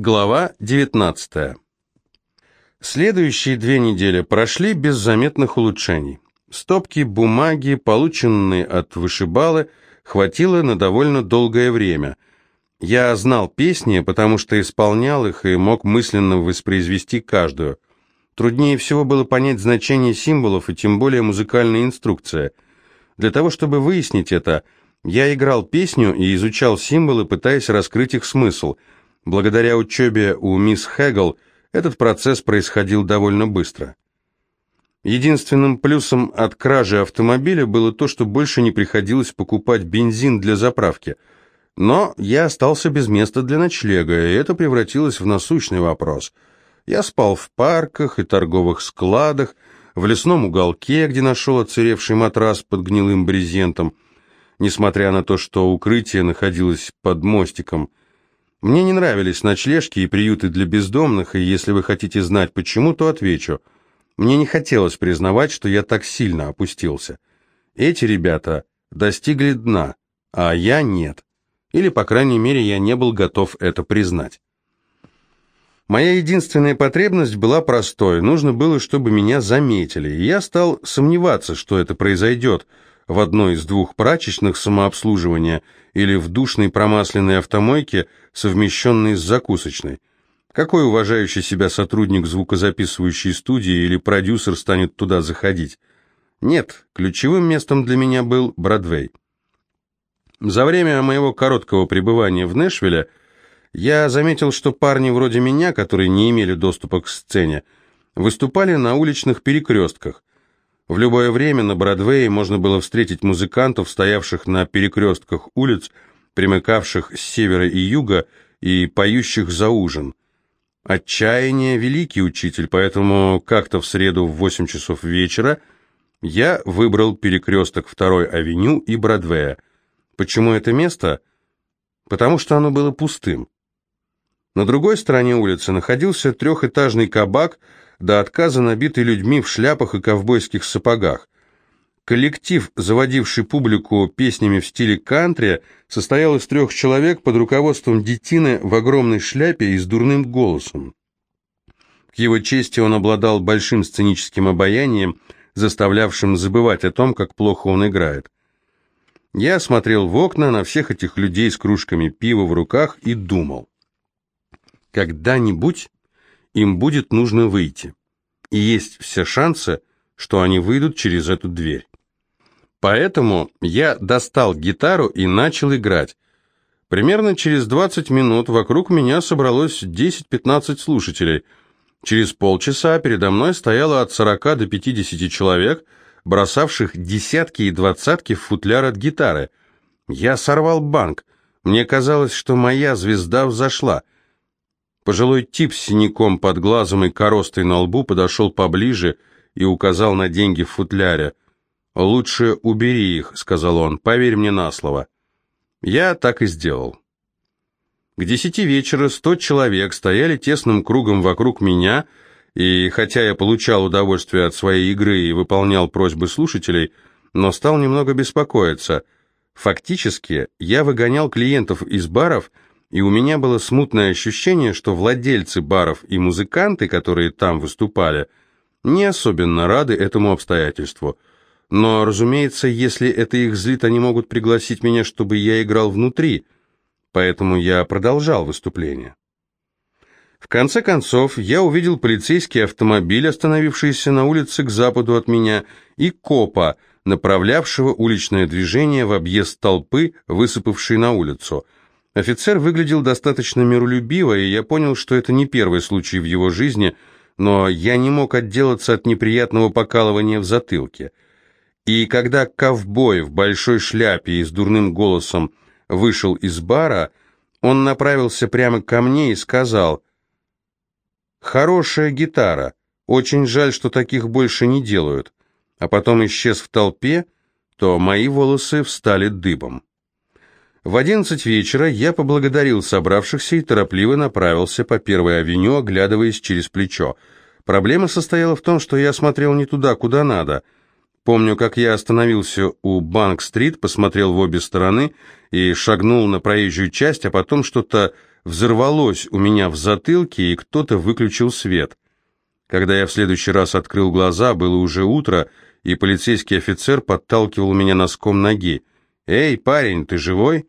Глава 19. Следующие две недели прошли без заметных улучшений. Стопки бумаги, полученные от вышибалы, хватило на довольно долгое время. Я знал песни, потому что исполнял их и мог мысленно воспроизвести каждую. Труднее всего было понять значение символов и тем более музыкальная инструкция. Для того, чтобы выяснить это, я играл песню и изучал символы, пытаясь раскрыть их смысл – Благодаря учебе у мисс Хэгл этот процесс происходил довольно быстро. Единственным плюсом от кражи автомобиля было то, что больше не приходилось покупать бензин для заправки. Но я остался без места для ночлега, и это превратилось в насущный вопрос. Я спал в парках и торговых складах, в лесном уголке, где нашел оцаревший матрас под гнилым брезентом, несмотря на то, что укрытие находилось под мостиком – мне не нравились ночлежки и приюты для бездомных, и если вы хотите знать почему, то отвечу. Мне не хотелось признавать, что я так сильно опустился. Эти ребята достигли дна, а я нет. Или, по крайней мере, я не был готов это признать. Моя единственная потребность была простой. Нужно было, чтобы меня заметили, и я стал сомневаться, что это произойдет – в одной из двух прачечных самообслуживания или в душной промасленной автомойке, совмещенной с закусочной. Какой уважающий себя сотрудник звукозаписывающей студии или продюсер станет туда заходить? Нет, ключевым местом для меня был Бродвей. За время моего короткого пребывания в Нэшвилле я заметил, что парни вроде меня, которые не имели доступа к сцене, выступали на уличных перекрестках, в любое время на Бродвее можно было встретить музыкантов, стоявших на перекрестках улиц, примыкавших с севера и юга, и поющих за ужин. Отчаяние – великий учитель, поэтому как-то в среду в 8 часов вечера я выбрал перекресток второй авеню и Бродвея. Почему это место? Потому что оно было пустым. На другой стороне улицы находился трехэтажный кабак – до отказа набитый людьми в шляпах и ковбойских сапогах. Коллектив, заводивший публику песнями в стиле кантри, состоял из трех человек под руководством детины в огромной шляпе и с дурным голосом. К его чести он обладал большим сценическим обаянием, заставлявшим забывать о том, как плохо он играет. Я смотрел в окна на всех этих людей с кружками пива в руках и думал. Когда-нибудь им будет нужно выйти. И есть все шансы, что они выйдут через эту дверь. Поэтому я достал гитару и начал играть. Примерно через 20 минут вокруг меня собралось 10-15 слушателей. Через полчаса передо мной стояло от 40 до 50 человек, бросавших десятки и двадцатки в футляр от гитары. Я сорвал банк. Мне казалось, что моя звезда взошла — Пожилой тип с синяком под глазом и коростой на лбу подошел поближе и указал на деньги в футляре. «Лучше убери их», — сказал он, — «поверь мне на слово». Я так и сделал. К десяти вечера сто человек стояли тесным кругом вокруг меня, и хотя я получал удовольствие от своей игры и выполнял просьбы слушателей, но стал немного беспокоиться. Фактически, я выгонял клиентов из баров, и у меня было смутное ощущение, что владельцы баров и музыканты, которые там выступали, не особенно рады этому обстоятельству. Но, разумеется, если это их злит, они могут пригласить меня, чтобы я играл внутри, поэтому я продолжал выступление. В конце концов, я увидел полицейский автомобиль, остановившийся на улице к западу от меня, и копа, направлявшего уличное движение в объезд толпы, высыпавшей на улицу – Офицер выглядел достаточно миролюбиво, и я понял, что это не первый случай в его жизни, но я не мог отделаться от неприятного покалывания в затылке. И когда ковбой в большой шляпе и с дурным голосом вышел из бара, он направился прямо ко мне и сказал «Хорошая гитара, очень жаль, что таких больше не делают», а потом исчез в толпе, то мои волосы встали дыбом. В одиннадцать вечера я поблагодарил собравшихся и торопливо направился по Первой авеню, оглядываясь через плечо. Проблема состояла в том, что я смотрел не туда, куда надо. Помню, как я остановился у Банк-стрит, посмотрел в обе стороны и шагнул на проезжую часть, а потом что-то взорвалось у меня в затылке, и кто-то выключил свет. Когда я в следующий раз открыл глаза, было уже утро, и полицейский офицер подталкивал меня носком ноги. «Эй, парень, ты живой?»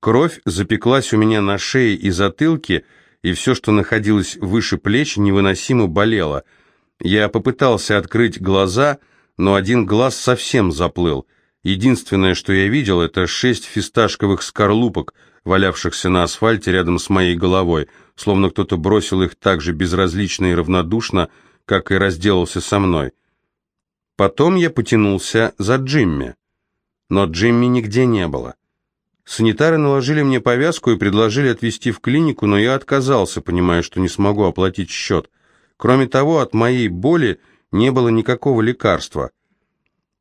Кровь запеклась у меня на шее и затылке, и все, что находилось выше плеч, невыносимо болело. Я попытался открыть глаза, но один глаз совсем заплыл. Единственное, что я видел, это шесть фисташковых скорлупок, валявшихся на асфальте рядом с моей головой, словно кто-то бросил их так же безразлично и равнодушно, как и разделался со мной. Потом я потянулся за Джимми, но Джимми нигде не было. Санитары наложили мне повязку и предложили отвезти в клинику, но я отказался, понимая, что не смогу оплатить счет. Кроме того, от моей боли не было никакого лекарства.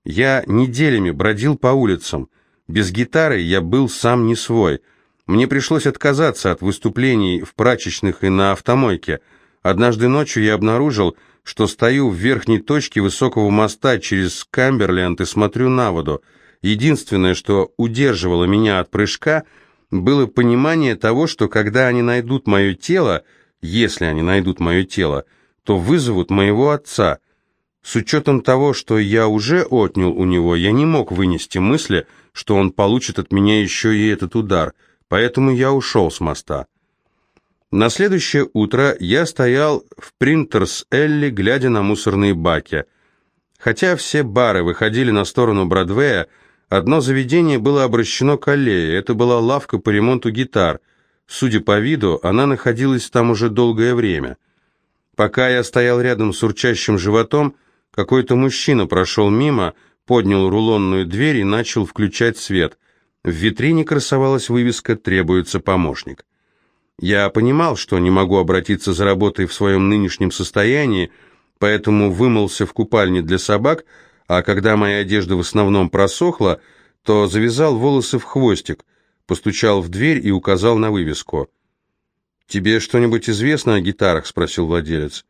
Я неделями бродил по улицам. Без гитары я был сам не свой. Мне пришлось отказаться от выступлений в прачечных и на автомойке. Однажды ночью я обнаружил, что стою в верхней точке высокого моста через Камберленд и смотрю на воду. Единственное, что удерживало меня от прыжка, было понимание того, что когда они найдут мое тело, если они найдут мое тело, то вызовут моего отца. С учетом того, что я уже отнял у него, я не мог вынести мысли, что он получит от меня еще и этот удар, поэтому я ушел с моста. На следующее утро я стоял в Принтерс-Элли, глядя на мусорные баки. Хотя все бары выходили на сторону Бродвея, Одно заведение было обращено к аллее, это была лавка по ремонту гитар. Судя по виду, она находилась там уже долгое время. Пока я стоял рядом с урчащим животом, какой-то мужчина прошел мимо, поднял рулонную дверь и начал включать свет. В витрине красовалась вывеска «Требуется помощник». Я понимал, что не могу обратиться за работой в своем нынешнем состоянии, поэтому вымылся в купальне для собак – а когда моя одежда в основном просохла, то завязал волосы в хвостик, постучал в дверь и указал на вывеску. «Тебе что-нибудь известно о гитарах?» — спросил владелец.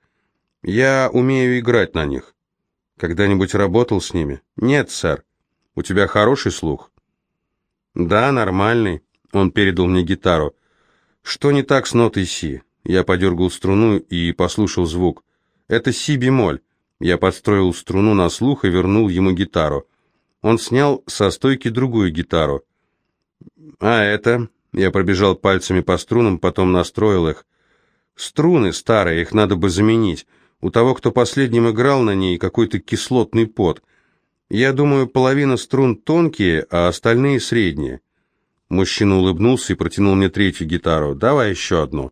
«Я умею играть на них». «Когда-нибудь работал с ними?» «Нет, сэр». «У тебя хороший слух?» «Да, нормальный». Он передал мне гитару. «Что не так с нотой си?» Я подергал струну и послушал звук. «Это си-бемоль. Я подстроил струну на слух и вернул ему гитару. Он снял со стойки другую гитару. «А это...» Я пробежал пальцами по струнам, потом настроил их. «Струны старые, их надо бы заменить. У того, кто последним играл на ней, какой-то кислотный пот. Я думаю, половина струн тонкие, а остальные средние». Мужчина улыбнулся и протянул мне третью гитару. «Давай еще одну».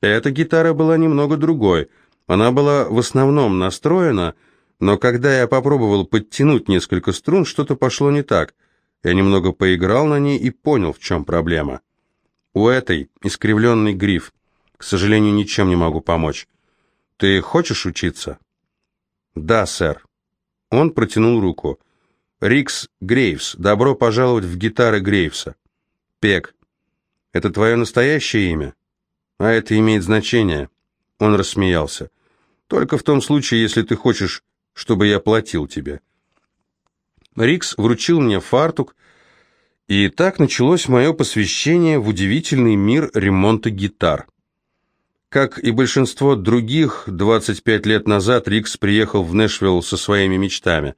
Эта гитара была немного другой — она была в основном настроена, но когда я попробовал подтянуть несколько струн, что-то пошло не так. Я немного поиграл на ней и понял, в чем проблема. У этой искривленный гриф. К сожалению, ничем не могу помочь. Ты хочешь учиться? Да, сэр. Он протянул руку. Рикс Грейвс, добро пожаловать в гитары Грейвса. Пек. Это твое настоящее имя? А это имеет значение. Он рассмеялся. Только в том случае, если ты хочешь, чтобы я платил тебе. Рикс вручил мне фартук, и так началось мое посвящение в удивительный мир ремонта гитар. Как и большинство других, 25 лет назад Рикс приехал в Нэшвилл со своими мечтами.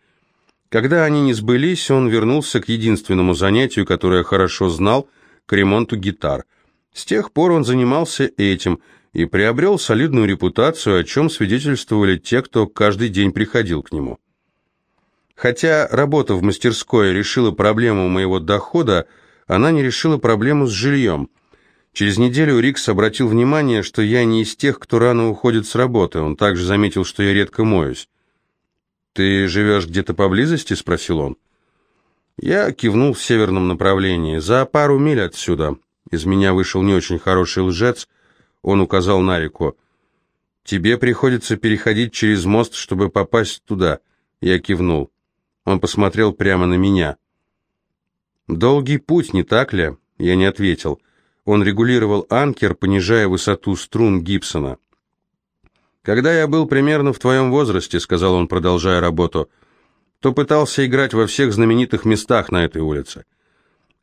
Когда они не сбылись, он вернулся к единственному занятию, которое хорошо знал, к ремонту гитар. С тех пор он занимался этим – и приобрел солидную репутацию, о чем свидетельствовали те, кто каждый день приходил к нему. Хотя работа в мастерской решила проблему моего дохода, она не решила проблему с жильем. Через неделю Рикс обратил внимание, что я не из тех, кто рано уходит с работы. Он также заметил, что я редко моюсь. «Ты живешь где-то поблизости?» – спросил он. Я кивнул в северном направлении, за пару миль отсюда. Из меня вышел не очень хороший лжец – он указал на реку. «Тебе приходится переходить через мост, чтобы попасть туда». Я кивнул. Он посмотрел прямо на меня. «Долгий путь, не так ли?» Я не ответил. Он регулировал анкер, понижая высоту струн Гибсона. «Когда я был примерно в твоем возрасте», — сказал он, продолжая работу, — «то пытался играть во всех знаменитых местах на этой улице.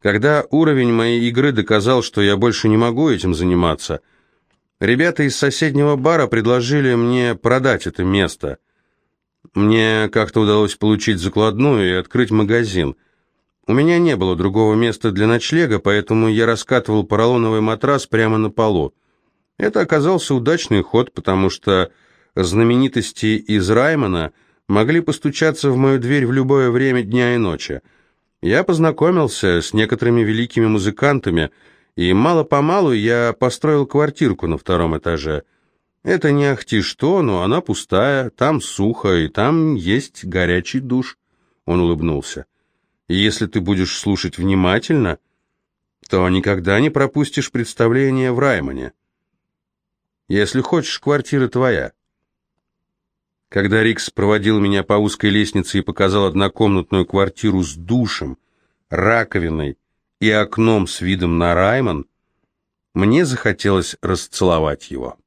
Когда уровень моей игры доказал, что я больше не могу этим заниматься, ребята из соседнего бара предложили мне продать это место. Мне как-то удалось получить закладную и открыть магазин. У меня не было другого места для ночлега, поэтому я раскатывал поролоновый матрас прямо на полу. Это оказался удачный ход, потому что знаменитости из Раймона могли постучаться в мою дверь в любое время дня и ночи. Я познакомился с некоторыми великими музыкантами, и мало-помалу я построил квартирку на втором этаже. Это не ахти что, но она пустая, там сухо, и там есть горячий душ. Он улыбнулся. Если ты будешь слушать внимательно, то никогда не пропустишь представление в Раймоне. Если хочешь, квартира твоя. Когда Рикс проводил меня по узкой лестнице и показал однокомнатную квартиру с душем, раковиной и окном с видом на Раймон, мне захотелось расцеловать его.